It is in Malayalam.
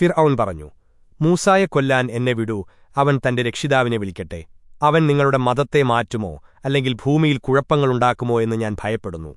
ഫിർ ഔൻ പറഞ്ഞു മൂസായെ കൊല്ലാൻ എന്നെ വിടൂ അവൻ തന്റെ രക്ഷിതാവിനെ വിളിക്കട്ടെ. അവൻ നിങ്ങളുടെ മതത്തെ മാറ്റുമോ അല്ലെങ്കിൽ ഭൂമിയിൽ കുഴപ്പങ്ങളുണ്ടാക്കുമോ എന്ന് ഞാൻ ഭയപ്പെടുന്നു.